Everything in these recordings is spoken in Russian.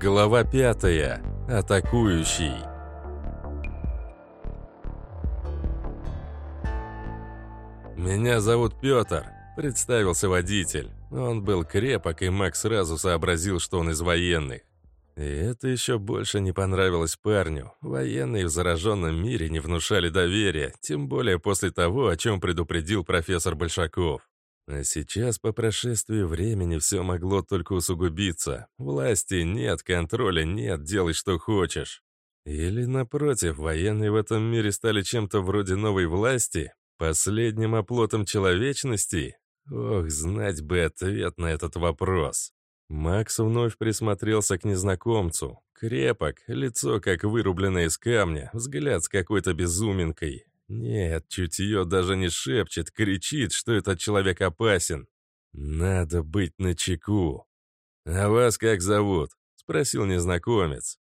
Глава пятая. Атакующий. «Меня зовут Петр», — представился водитель. Он был крепок, и Макс сразу сообразил, что он из военных. И это еще больше не понравилось парню. Военные в зараженном мире не внушали доверия, тем более после того, о чем предупредил профессор Большаков. А сейчас, по прошествии времени, все могло только усугубиться. Власти нет, контроля нет, делай что хочешь. Или, напротив, военные в этом мире стали чем-то вроде новой власти, последним оплотом человечности? Ох, знать бы ответ на этот вопрос. Макс вновь присмотрелся к незнакомцу. Крепок, лицо как вырубленное из камня, взгляд с какой-то безуминкой. Нет, чутье даже не шепчет, кричит, что этот человек опасен. Надо быть начеку. «А вас как зовут?» — спросил незнакомец.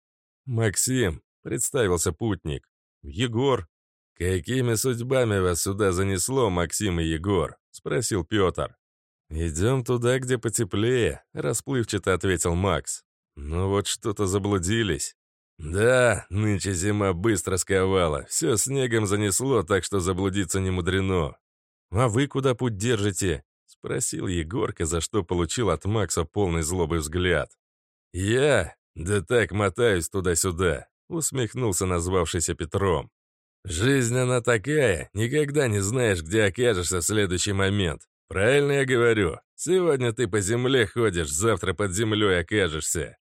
«Максим», — представился путник. «Егор». «Какими судьбами вас сюда занесло, Максим и Егор?» — спросил Петр. «Идем туда, где потеплее», — расплывчато ответил Макс. «Ну вот что-то заблудились». «Да, нынче зима быстро сковала, все снегом занесло, так что заблудиться не мудрено». «А вы куда путь держите?» — спросил Егорка, за что получил от Макса полный злобый взгляд. «Я? Да так мотаюсь туда-сюда», — усмехнулся назвавшийся Петром. «Жизнь она такая, никогда не знаешь, где окажешься в следующий момент. «Правильно я говорю. Сегодня ты по земле ходишь, завтра под землей окажешься».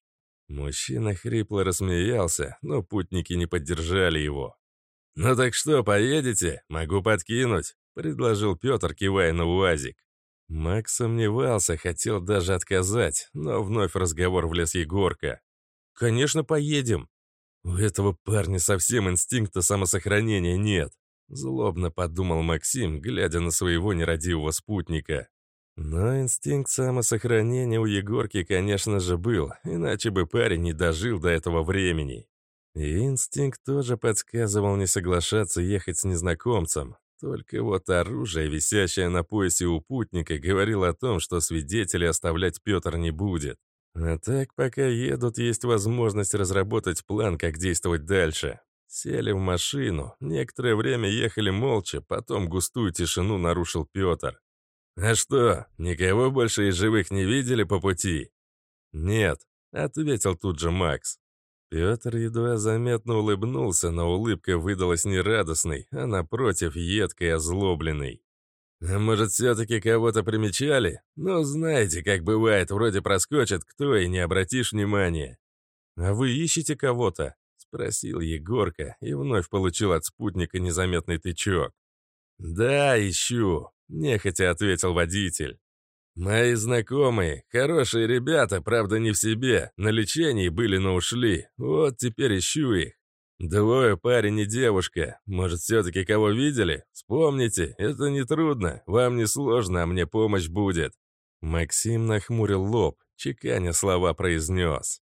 Мужчина хрипло рассмеялся, но путники не поддержали его. «Ну так что, поедете? Могу подкинуть», — предложил Петр, кивая на УАЗик. Макс сомневался, хотел даже отказать, но вновь разговор влез Егорка. «Конечно, поедем. У этого парня совсем инстинкта самосохранения нет. Злобно подумал Максим, глядя на своего нерадивого спутника. Но инстинкт самосохранения у Егорки, конечно же, был, иначе бы парень не дожил до этого времени. И инстинкт тоже подсказывал не соглашаться ехать с незнакомцем. Только вот оружие, висящее на поясе у путника, говорило о том, что свидетелей оставлять Петр не будет. А так, пока едут, есть возможность разработать план, как действовать дальше. Сели в машину, некоторое время ехали молча, потом густую тишину нарушил Петр. «А что, никого больше из живых не видели по пути?» «Нет», — ответил тут же Макс. Петр едва заметно улыбнулся, но улыбка выдалась не радостной, а напротив едкой озлобленной. «А может, все-таки кого-то примечали? Ну, знаете, как бывает, вроде проскочит кто и не обратишь внимания. А вы ищете кого-то?» Спросил Егорка и вновь получил от спутника незаметный тычок. «Да, ищу», — нехотя ответил водитель. «Мои знакомые, хорошие ребята, правда не в себе, на лечении были, но ушли. Вот теперь ищу их. Двое парень и девушка. Может, все-таки кого видели? Вспомните, это нетрудно, вам не сложно, а мне помощь будет». Максим нахмурил лоб, чеканя слова произнес.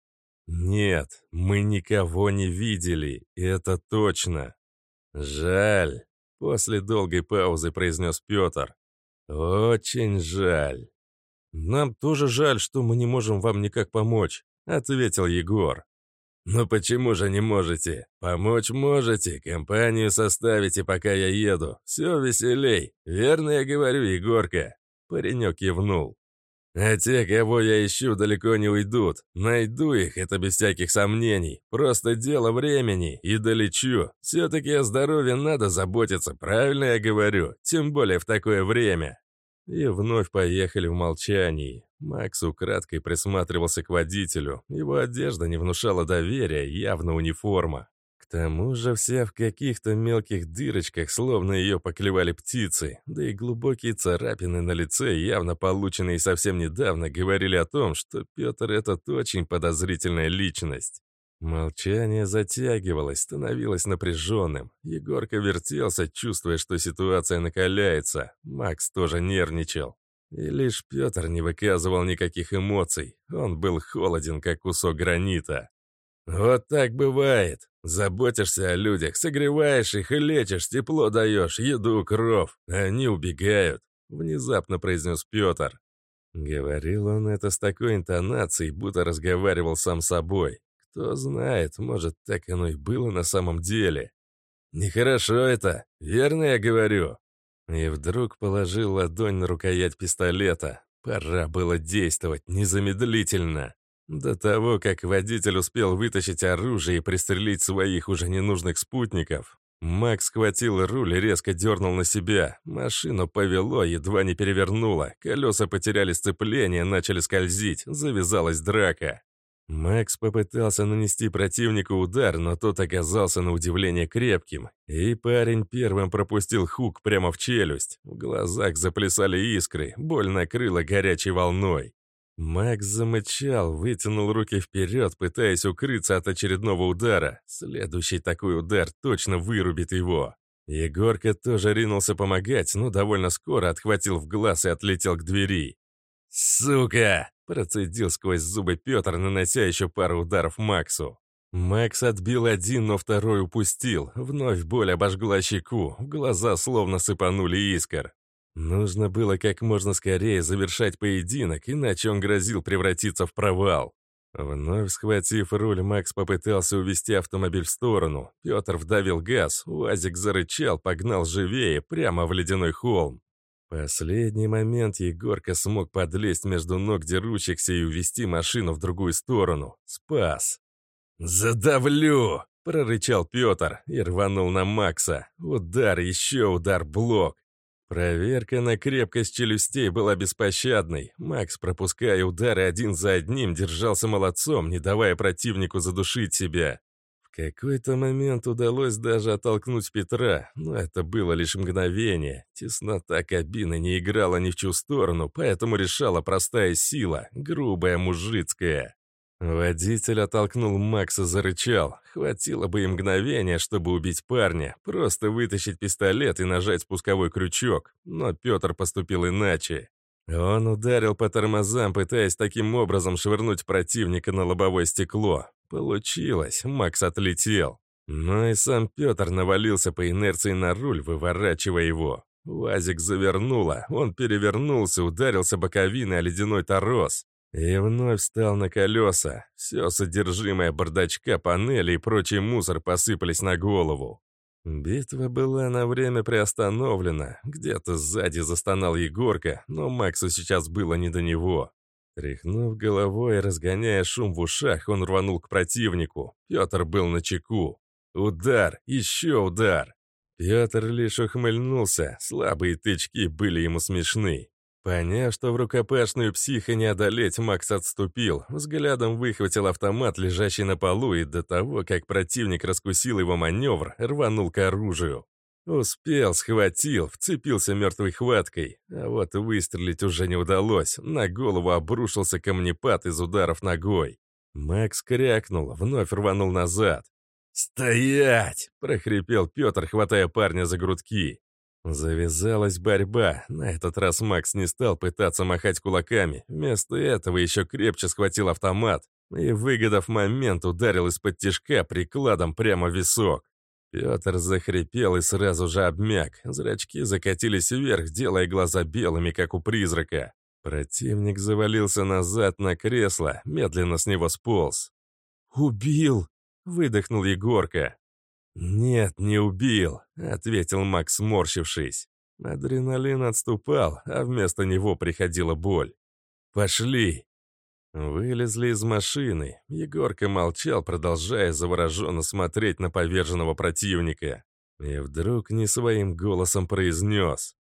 «Нет, мы никого не видели, это точно». «Жаль», — после долгой паузы произнес Петр. «Очень жаль». «Нам тоже жаль, что мы не можем вам никак помочь», — ответил Егор. «Ну почему же не можете? Помочь можете, компанию составите, пока я еду. Все веселей. Верно я говорю, Егорка?» Паренек кивнул. А те, кого я ищу, далеко не уйдут. Найду их, это без всяких сомнений. Просто дело времени, и долечу. Все-таки о здоровье надо заботиться, правильно я говорю? Тем более в такое время. И вновь поехали в молчании. Макс украдкой присматривался к водителю. Его одежда не внушала доверия, явно униформа. Тому же вся в каких-то мелких дырочках, словно ее поклевали птицы, да и глубокие царапины на лице, явно полученные совсем недавно, говорили о том, что Петр этот очень подозрительная личность. Молчание затягивалось, становилось напряженным. Егорка вертелся, чувствуя, что ситуация накаляется. Макс тоже нервничал. И лишь Петр не выказывал никаких эмоций. Он был холоден, как кусок гранита. «Вот так бывает. Заботишься о людях, согреваешь их и лечишь, тепло даешь, еду, кров. Они убегают», — внезапно произнес Петр. Говорил он это с такой интонацией, будто разговаривал сам собой. Кто знает, может, так оно и было на самом деле. «Нехорошо это, верно я говорю?» И вдруг положил ладонь на рукоять пистолета. Пора было действовать незамедлительно. До того, как водитель успел вытащить оружие и пристрелить своих уже ненужных спутников, Макс схватил руль и резко дернул на себя. Машину повело, едва не перевернуло. Колеса потеряли сцепление, начали скользить. Завязалась драка. Макс попытался нанести противнику удар, но тот оказался на удивление крепким. И парень первым пропустил хук прямо в челюсть. В глазах заплясали искры, боль накрыла горячей волной. Макс замычал, вытянул руки вперед, пытаясь укрыться от очередного удара. Следующий такой удар точно вырубит его. Егорка тоже ринулся помогать, но довольно скоро отхватил в глаз и отлетел к двери. «Сука!» – процедил сквозь зубы Петр, нанося еще пару ударов Максу. Макс отбил один, но второй упустил. Вновь боль обожгла щеку, в глаза словно сыпанули искр. Нужно было как можно скорее завершать поединок, иначе он грозил превратиться в провал. Вновь схватив руль, Макс попытался увести автомобиль в сторону. Петр вдавил газ, УАЗик зарычал, погнал живее, прямо в ледяной холм. Последний момент Егорка смог подлезть между ног дерущихся и увести машину в другую сторону. Спас. «Задавлю!» – прорычал Петр и рванул на Макса. Удар, еще удар, блок. Проверка на крепкость челюстей была беспощадной. Макс, пропуская удары один за одним, держался молодцом, не давая противнику задушить себя. В какой-то момент удалось даже оттолкнуть Петра, но это было лишь мгновение. Теснота кабины не играла ни в чью сторону, поэтому решала простая сила, грубая мужицкая. Водитель оттолкнул Макса, зарычал. Хватило бы и мгновения, чтобы убить парня, просто вытащить пистолет и нажать спусковой крючок. Но Петр поступил иначе. Он ударил по тормозам, пытаясь таким образом швырнуть противника на лобовое стекло. Получилось, Макс отлетел. Но и сам Петр навалился по инерции на руль, выворачивая его. Вазик завернуло, он перевернулся, ударился боковиной о ледяной торос. И вновь встал на колеса. Все содержимое бардачка, панели и прочий мусор посыпались на голову. Битва была на время приостановлена. Где-то сзади застонал Егорка, но Максу сейчас было не до него. Тряхнув головой и разгоняя шум в ушах, он рванул к противнику. Петр был на чеку. Удар, еще удар. Петр лишь ухмыльнулся, слабые тычки были ему смешны. Поняв, что в рукопашную психа не одолеть, Макс отступил, взглядом выхватил автомат, лежащий на полу, и до того, как противник раскусил его маневр, рванул к оружию. Успел, схватил, вцепился мертвой хваткой. А вот выстрелить уже не удалось. На голову обрушился камнепад из ударов ногой. Макс крякнул, вновь рванул назад. «Стоять!» – прохрипел Петр, хватая парня за грудки. Завязалась борьба. На этот раз Макс не стал пытаться махать кулаками. Вместо этого еще крепче схватил автомат и, выгодав момент, ударил из-под тишка прикладом прямо в висок. Петр захрипел и сразу же обмяк. Зрачки закатились вверх, делая глаза белыми, как у призрака. Противник завалился назад на кресло, медленно с него сполз. «Убил!» — выдохнул Егорка. «Нет, не убил», — ответил Макс, сморщившись. Адреналин отступал, а вместо него приходила боль. «Пошли!» Вылезли из машины. Егорка молчал, продолжая завороженно смотреть на поверженного противника. И вдруг не своим голосом произнес.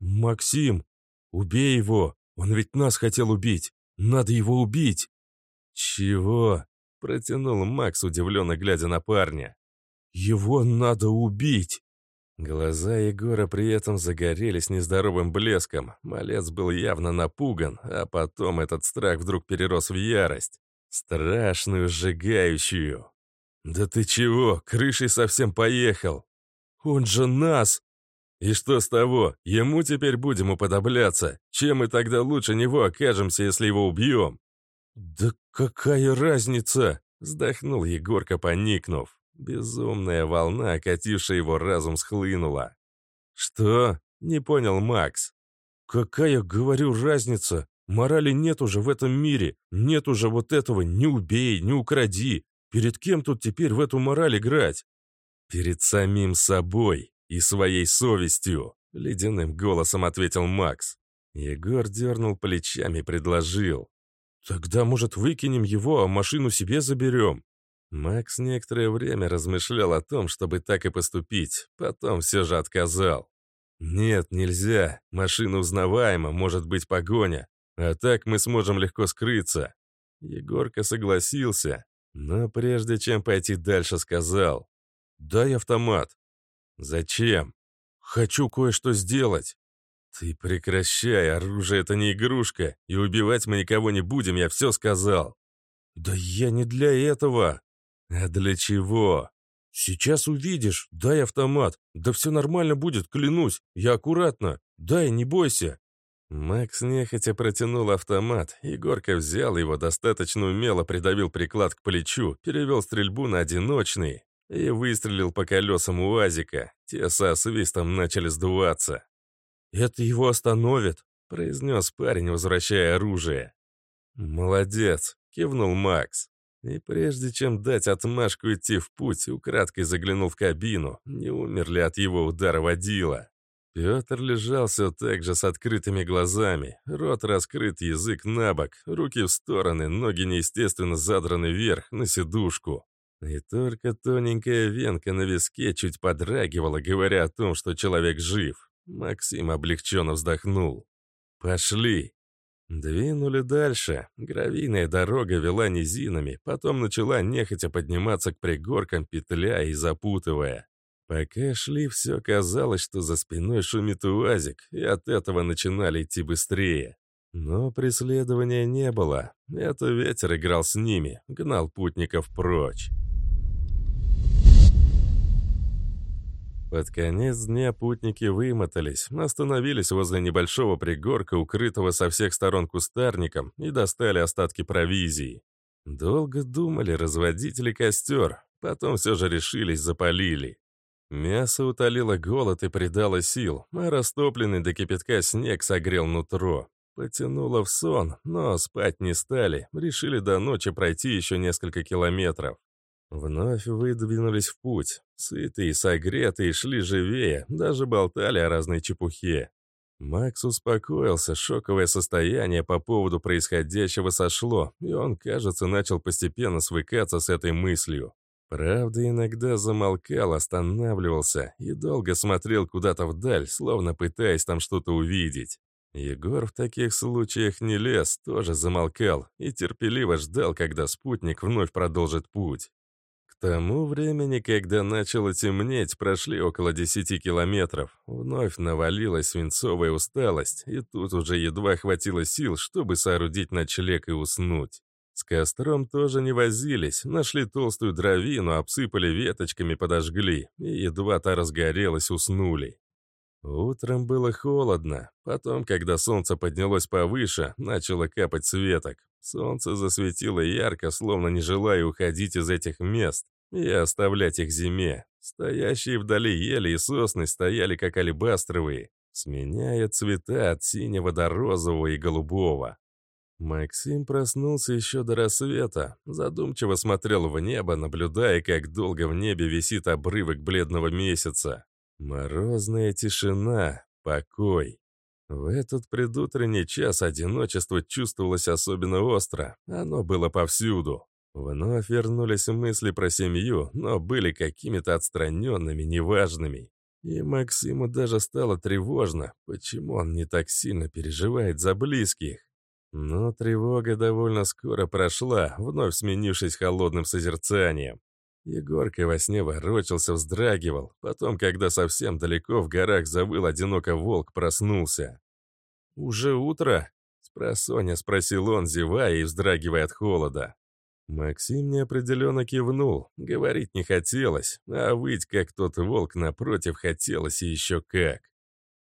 «Максим, убей его! Он ведь нас хотел убить! Надо его убить!» «Чего?» — протянул Макс, удивленно глядя на парня. «Его надо убить!» Глаза Егора при этом загорелись нездоровым блеском. Малец был явно напуган, а потом этот страх вдруг перерос в ярость. Страшную, сжигающую. «Да ты чего? Крышей совсем поехал!» «Он же нас!» «И что с того? Ему теперь будем уподобляться. Чем мы тогда лучше него окажемся, если его убьем?» «Да какая разница?» — вздохнул Егорка, поникнув. Безумная волна, окатившая его разум, схлынула. «Что?» — не понял Макс. «Какая, говорю, разница? Морали нет уже в этом мире. Нет уже вот этого «не убей, не укради». Перед кем тут теперь в эту мораль играть? Перед самим собой и своей совестью, ледяным голосом ответил Макс. Егор дернул плечами и предложил. «Тогда, может, выкинем его, а машину себе заберем?» Макс некоторое время размышлял о том, чтобы так и поступить, потом все же отказал. «Нет, нельзя. Машина узнаваема, может быть погоня. А так мы сможем легко скрыться». Егорка согласился, но прежде чем пойти дальше, сказал. «Дай автомат». «Зачем?» «Хочу кое-что сделать». «Ты прекращай, оружие — это не игрушка, и убивать мы никого не будем, я все сказал». «Да я не для этого». «А для чего?» «Сейчас увидишь. Дай автомат. Да все нормально будет, клянусь. Я аккуратно. Дай, не бойся». Макс нехотя протянул автомат. Егорка взял его, достаточно умело придавил приклад к плечу, перевел стрельбу на одиночный и выстрелил по колесам УАЗика. Те со свистом начали сдуваться. «Это его остановит», — произнес парень, возвращая оружие. «Молодец», — кивнул Макс. И прежде чем дать отмашку идти в путь, украдкой заглянул в кабину, не умер ли от его удара водила. Петр лежал все так же с открытыми глазами, рот раскрыт, язык на бок, руки в стороны, ноги неестественно задраны вверх, на сидушку. И только тоненькая венка на виске чуть подрагивала, говоря о том, что человек жив. Максим облегченно вздохнул. «Пошли!» Двинули дальше. Гравийная дорога вела низинами, потом начала нехотя подниматься к пригоркам, петляя и запутывая. Пока шли, все казалось, что за спиной шумит уазик, и от этого начинали идти быстрее. Но преследования не было. Это ветер играл с ними, гнал путников прочь. Под конец дня путники вымотались, остановились возле небольшого пригорка, укрытого со всех сторон кустарником, и достали остатки провизии. Долго думали, разводить ли костер, потом все же решились, запалили. Мясо утолило голод и придало сил, а растопленный до кипятка снег согрел нутро. Потянуло в сон, но спать не стали, решили до ночи пройти еще несколько километров. Вновь выдвинулись в путь. Сытые, согретые, шли живее, даже болтали о разной чепухе. Макс успокоился, шоковое состояние по поводу происходящего сошло, и он, кажется, начал постепенно свыкаться с этой мыслью. Правда, иногда замолкал, останавливался и долго смотрел куда-то вдаль, словно пытаясь там что-то увидеть. Егор в таких случаях не лез, тоже замолкал и терпеливо ждал, когда спутник вновь продолжит путь тому времени, когда начало темнеть, прошли около десяти километров. Вновь навалилась свинцовая усталость, и тут уже едва хватило сил, чтобы соорудить ночлег и уснуть. С костром тоже не возились, нашли толстую дровину, обсыпали веточками, подожгли, и едва та разгорелась, уснули. Утром было холодно, потом, когда солнце поднялось повыше, начало капать с веток. Солнце засветило ярко, словно не желая уходить из этих мест и оставлять их зиме. Стоящие вдали ели и сосны стояли как алебастровые, сменяя цвета от синего до розового и голубого. Максим проснулся еще до рассвета, задумчиво смотрел в небо, наблюдая, как долго в небе висит обрывок бледного месяца. Морозная тишина, покой. В этот предутренний час одиночество чувствовалось особенно остро. Оно было повсюду. Вновь вернулись мысли про семью, но были какими-то отстраненными, неважными. И Максиму даже стало тревожно, почему он не так сильно переживает за близких. Но тревога довольно скоро прошла, вновь сменившись холодным созерцанием. Егорка во сне ворочался, вздрагивал. Потом, когда совсем далеко в горах завыл одиноко волк, проснулся. «Уже утро?» — спросоня спросил он, зевая и вздрагивая от холода. Максим неопределенно кивнул. Говорить не хотелось, а выть, как тот волк напротив, хотелось и еще как.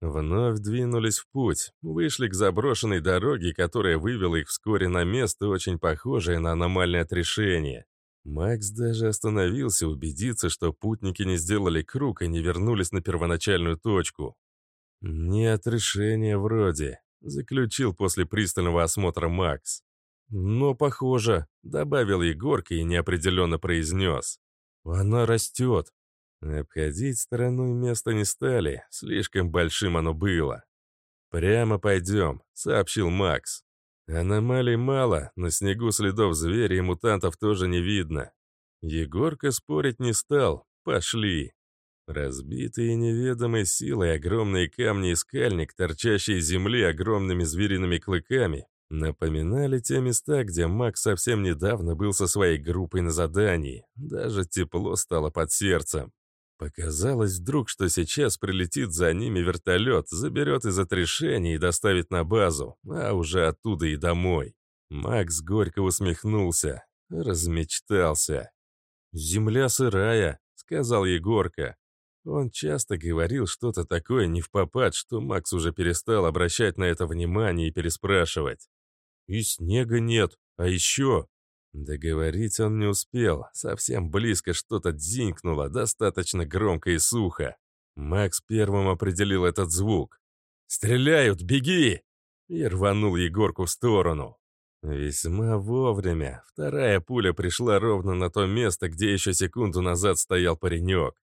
Вновь двинулись в путь, вышли к заброшенной дороге, которая вывела их вскоре на место, очень похожее на аномальное отрешение. Макс даже остановился убедиться, что путники не сделали круг и не вернулись на первоначальную точку. «Не отрешение вроде», заключил после пристального осмотра Макс. «Но похоже», — добавил Егорка и неопределенно произнес. «Она растет». Обходить стороной место не стали, слишком большим оно было. «Прямо пойдем», — сообщил Макс. «Аномалий мало, на снегу следов зверя и мутантов тоже не видно». Егорка спорить не стал. «Пошли». Разбитые неведомой силой огромные камни и скальник, торчащие из земли огромными звериными клыками, напоминали те места, где Макс совсем недавно был со своей группой на задании. Даже тепло стало под сердцем. Показалось вдруг, что сейчас прилетит за ними вертолет, заберет из отрешения и доставит на базу, а уже оттуда и домой. Макс горько усмехнулся, размечтался. «Земля сырая», — сказал Егорка. Он часто говорил что-то такое не в попад, что Макс уже перестал обращать на это внимание и переспрашивать. «И снега нет, а еще...» Договорить он не успел, совсем близко что-то дзинькнуло, достаточно громко и сухо. Макс первым определил этот звук. «Стреляют, беги!» И рванул Егорку в сторону. Весьма вовремя. Вторая пуля пришла ровно на то место, где еще секунду назад стоял паренек.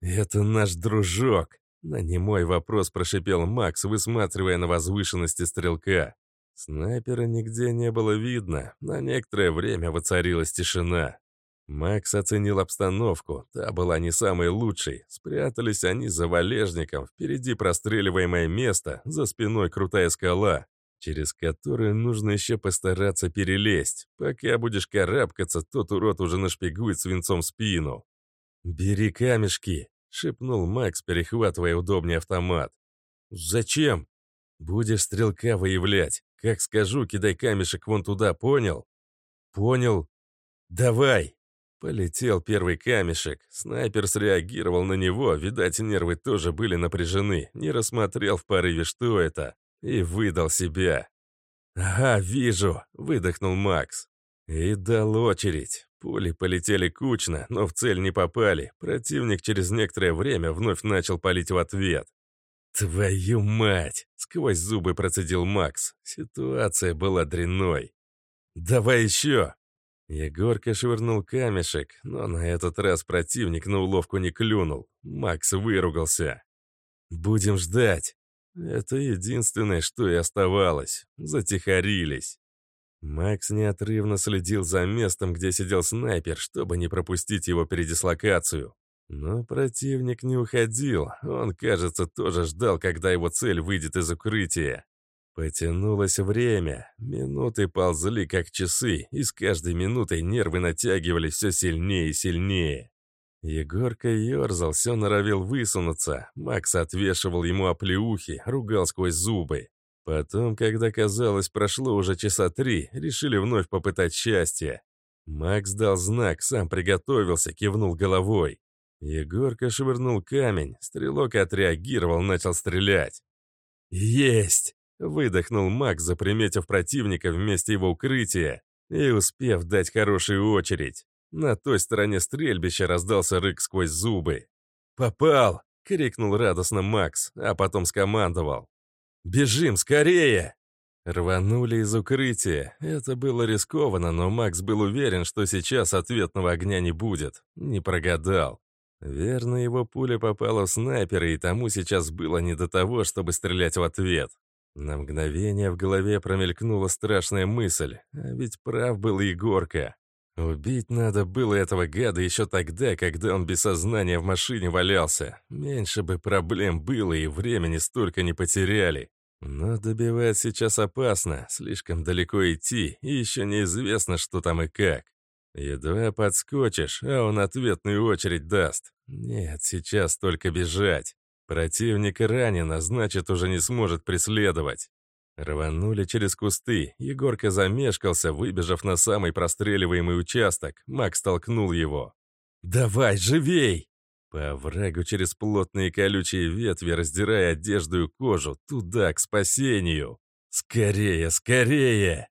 «Это наш дружок!» На немой вопрос прошипел Макс, высматривая на возвышенности стрелка. Снайпера нигде не было видно, на некоторое время воцарилась тишина. Макс оценил обстановку, та была не самой лучшей. Спрятались они за валежником, впереди простреливаемое место, за спиной крутая скала, через которую нужно еще постараться перелезть. Пока будешь карабкаться, тот урод уже нашпигует свинцом спину. «Бери камешки», — шепнул Макс, перехватывая удобный автомат. «Зачем?» «Будешь стрелка выявлять. Как скажу, кидай камешек вон туда, понял?» «Понял. Давай!» Полетел первый камешек. Снайпер среагировал на него, видать, нервы тоже были напряжены, не рассмотрел в порыве, что это, и выдал себя. «Ага, вижу!» — выдохнул Макс. И дал очередь. Пули полетели кучно, но в цель не попали. Противник через некоторое время вновь начал палить в ответ. «Твою мать!» — сквозь зубы процедил Макс. Ситуация была дрянной. «Давай еще!» Егорка швырнул камешек, но на этот раз противник на уловку не клюнул. Макс выругался. «Будем ждать!» Это единственное, что и оставалось. Затихарились. Макс неотрывно следил за местом, где сидел снайпер, чтобы не пропустить его передислокацию. Но противник не уходил, он, кажется, тоже ждал, когда его цель выйдет из укрытия. Потянулось время, минуты ползли как часы, и с каждой минутой нервы натягивались все сильнее и сильнее. Егорка ерзал, все норовил высунуться, Макс отвешивал ему оплеухи, ругал сквозь зубы. Потом, когда казалось, прошло уже часа три, решили вновь попытать счастье. Макс дал знак, сам приготовился, кивнул головой. Егорка швырнул камень, стрелок отреагировал, начал стрелять. «Есть!» — выдохнул Макс, заприметив противника вместе его укрытия и успев дать хорошую очередь. На той стороне стрельбища раздался рык сквозь зубы. «Попал!» — крикнул радостно Макс, а потом скомандовал. «Бежим, скорее!» Рванули из укрытия. Это было рискованно, но Макс был уверен, что сейчас ответного огня не будет. Не прогадал. Верно, его пуля попала в снайпера, и тому сейчас было не до того, чтобы стрелять в ответ. На мгновение в голове промелькнула страшная мысль, а ведь прав был Егорка. Убить надо было этого гада еще тогда, когда он без сознания в машине валялся. Меньше бы проблем было и времени столько не потеряли. Но добивать сейчас опасно, слишком далеко идти, и еще неизвестно, что там и как. Едва подскочишь, а он ответную очередь даст. Нет, сейчас только бежать. Противник ранен, значит, уже не сможет преследовать. Рванули через кусты. Егорка замешкался, выбежав на самый простреливаемый участок. Макс толкнул его. «Давай, живей!» По оврагу через плотные колючие ветви, раздирая одежду и кожу, туда, к спасению. «Скорее, скорее!»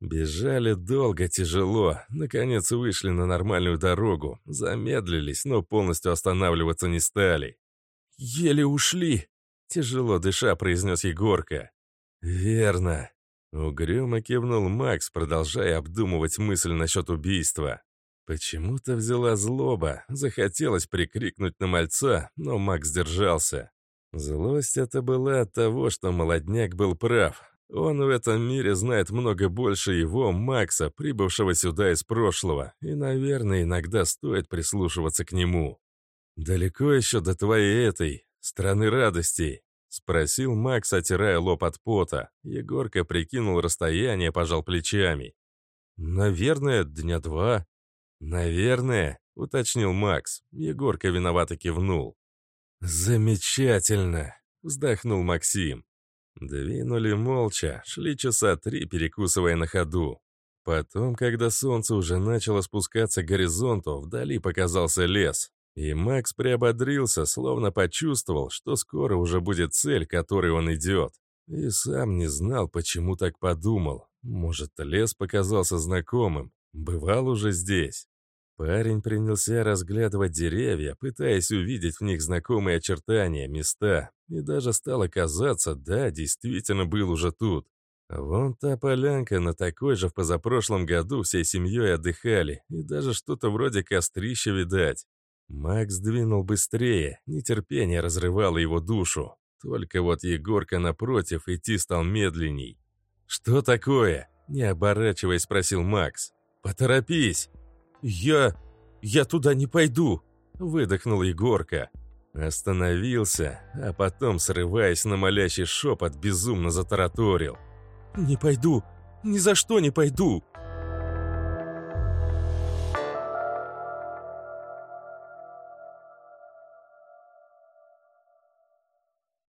Бежали долго, тяжело. Наконец вышли на нормальную дорогу. Замедлились, но полностью останавливаться не стали. «Еле ушли!» Тяжело дыша, произнес Егорка. «Верно», — угрюмо кивнул Макс, продолжая обдумывать мысль насчет убийства. Почему-то взяла злоба, захотелось прикрикнуть на мальца, но Макс держался. Злость это была от того, что молодняк был прав. Он в этом мире знает много больше его, Макса, прибывшего сюда из прошлого, и, наверное, иногда стоит прислушиваться к нему. «Далеко еще до твоей этой, страны радостей?» — спросил Макс, отирая лоб от пота. Егорка прикинул расстояние, пожал плечами. «Наверное, дня два». «Наверное», — уточнил Макс. Егорка виновато кивнул. «Замечательно!» — вздохнул Максим. Двинули молча, шли часа три, перекусывая на ходу. Потом, когда солнце уже начало спускаться к горизонту, вдали показался лес. И Макс приободрился, словно почувствовал, что скоро уже будет цель, к которой он идет. И сам не знал, почему так подумал. Может, лес показался знакомым. Бывал уже здесь. Парень принялся разглядывать деревья, пытаясь увидеть в них знакомые очертания, места, и даже стало казаться, да, действительно был уже тут. Вон та полянка, на такой же в позапрошлом году всей семьей отдыхали, и даже что-то вроде кострища видать. Макс двинул быстрее, нетерпение разрывало его душу. Только вот Егорка напротив идти стал медленней. «Что такое?» – не оборачиваясь, спросил Макс. «Поторопись!» «Я... я туда не пойду!» – выдохнул Егорка. Остановился, а потом, срываясь на молящий шепот, безумно затараторил. «Не пойду! Ни за что не пойду!»